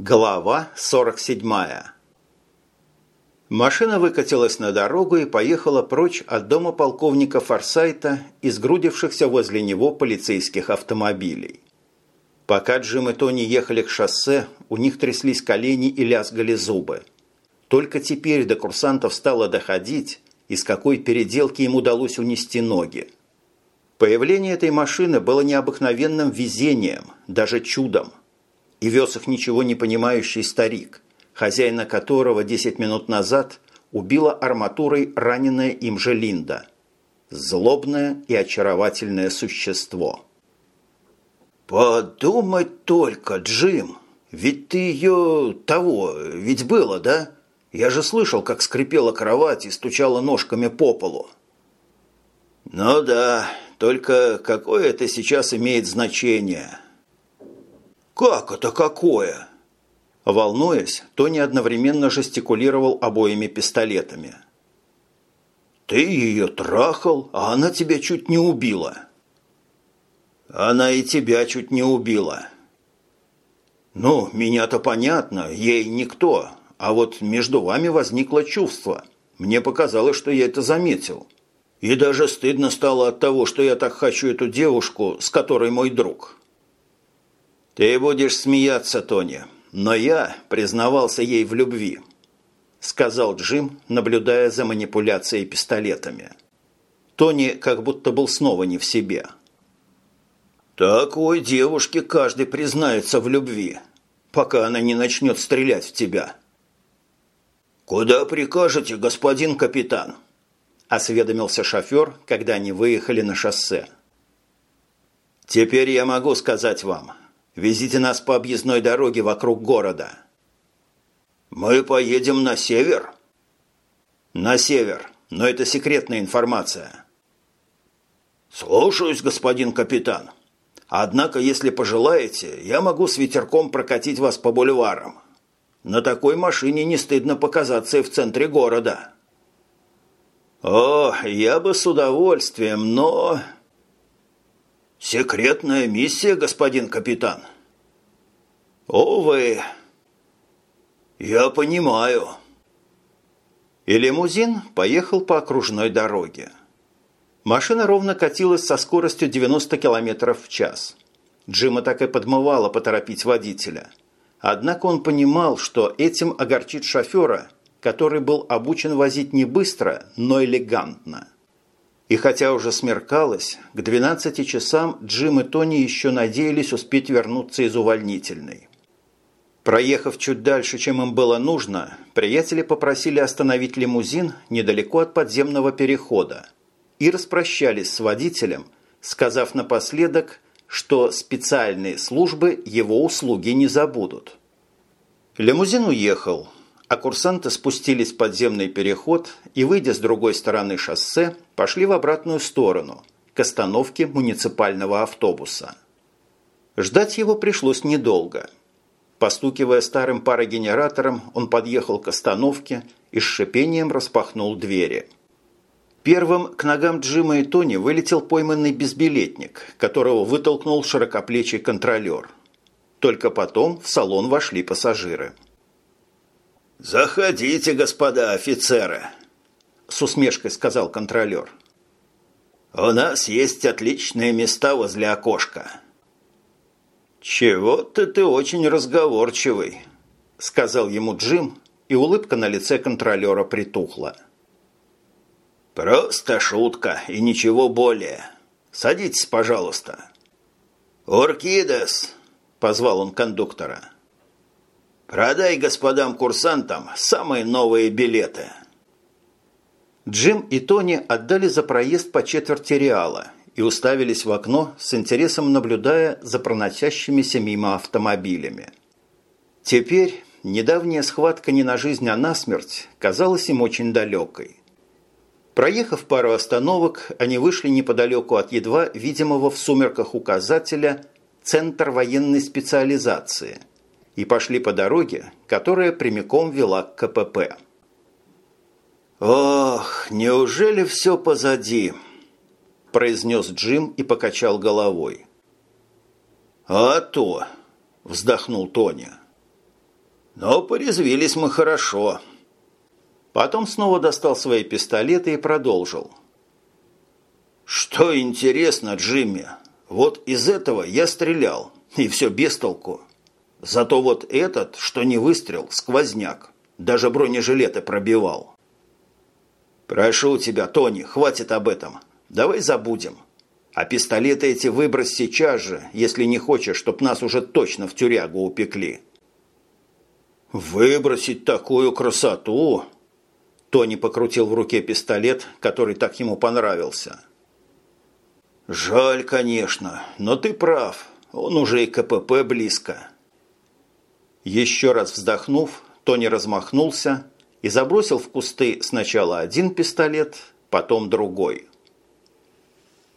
Глава 47 Машина выкатилась на дорогу и поехала прочь от дома полковника Форсайта и сгрудившихся возле него полицейских автомобилей. Пока Джим и Тони ехали к шоссе, у них тряслись колени и лязгали зубы. Только теперь до курсантов стало доходить, из какой переделки им удалось унести ноги. Появление этой машины было необыкновенным везением, даже чудом и вез их ничего не понимающий старик, хозяина которого 10 минут назад убила арматурой раненая им же Линда. Злобное и очаровательное существо. «Подумать только, Джим, ведь ты ее того, ведь было, да? Я же слышал, как скрипела кровать и стучала ножками по полу». «Ну да, только какое это сейчас имеет значение?» «Как это какое?» Волнуясь, Тони одновременно жестикулировал обоими пистолетами. «Ты ее трахал, а она тебя чуть не убила». «Она и тебя чуть не убила». «Ну, меня-то понятно, ей никто, а вот между вами возникло чувство. Мне показалось, что я это заметил. И даже стыдно стало от того, что я так хочу эту девушку, с которой мой друг». «Ты будешь смеяться, Тони, но я признавался ей в любви», сказал Джим, наблюдая за манипуляцией пистолетами. Тони как будто был снова не в себе. «Такой девушке каждый признается в любви, пока она не начнет стрелять в тебя». «Куда прикажете, господин капитан?» – осведомился шофер, когда они выехали на шоссе. «Теперь я могу сказать вам, Везите нас по объездной дороге вокруг города». «Мы поедем на север?» «На север, но это секретная информация». «Слушаюсь, господин капитан. Однако, если пожелаете, я могу с ветерком прокатить вас по бульварам. На такой машине не стыдно показаться и в центре города». «О, я бы с удовольствием, но...» «Секретная миссия, господин капитан». «Увы». «Я понимаю». И лимузин поехал по окружной дороге. Машина ровно катилась со скоростью 90 км в час. Джима так и подмывало поторопить водителя. Однако он понимал, что этим огорчит шофера, который был обучен возить не быстро, но элегантно. И хотя уже смеркалось, к 12 часам Джим и Тони еще надеялись успеть вернуться из увольнительной. Проехав чуть дальше, чем им было нужно, приятели попросили остановить лимузин недалеко от подземного перехода и распрощались с водителем, сказав напоследок, что специальные службы его услуги не забудут. Лимузин уехал, а курсанты спустились в подземный переход и, выйдя с другой стороны шоссе, пошли в обратную сторону, к остановке муниципального автобуса. Ждать его пришлось недолго. Постукивая старым парогенератором, он подъехал к остановке и с шипением распахнул двери. Первым к ногам Джима и Тони вылетел пойманный безбилетник, которого вытолкнул широкоплечий контролер. Только потом в салон вошли пассажиры – «Заходите, господа офицеры!» – с усмешкой сказал контролер. «У нас есть отличные места возле окошка». «Чего-то ты очень разговорчивый», – сказал ему Джим, и улыбка на лице контролера притухла. «Просто шутка и ничего более. Садитесь, пожалуйста». «Уркидес!» – позвал он кондуктора. Продай господам-курсантам самые новые билеты. Джим и Тони отдали за проезд по четверти реала и уставились в окно с интересом наблюдая за проносящимися мимо автомобилями. Теперь недавняя схватка не на жизнь, а на смерть казалась им очень далекой. Проехав пару остановок, они вышли неподалеку от едва видимого в сумерках указателя «Центр военной специализации», и пошли по дороге, которая прямиком вела к КПП. «Ох, неужели все позади?» – произнес Джим и покачал головой. «А то!» – вздохнул Тоня. Но порезвились мы хорошо». Потом снова достал свои пистолеты и продолжил. «Что интересно, Джимми, вот из этого я стрелял, и все без толку. Зато вот этот, что не выстрел, сквозняк, даже бронежилеты пробивал». «Прошу тебя, Тони, хватит об этом. Давай забудем. А пистолеты эти выбрось сейчас же, если не хочешь, чтоб нас уже точно в тюрягу упекли». «Выбросить такую красоту!» Тони покрутил в руке пистолет, который так ему понравился. «Жаль, конечно, но ты прав. Он уже и КПП близко». Еще раз вздохнув, Тони размахнулся и забросил в кусты сначала один пистолет, потом другой.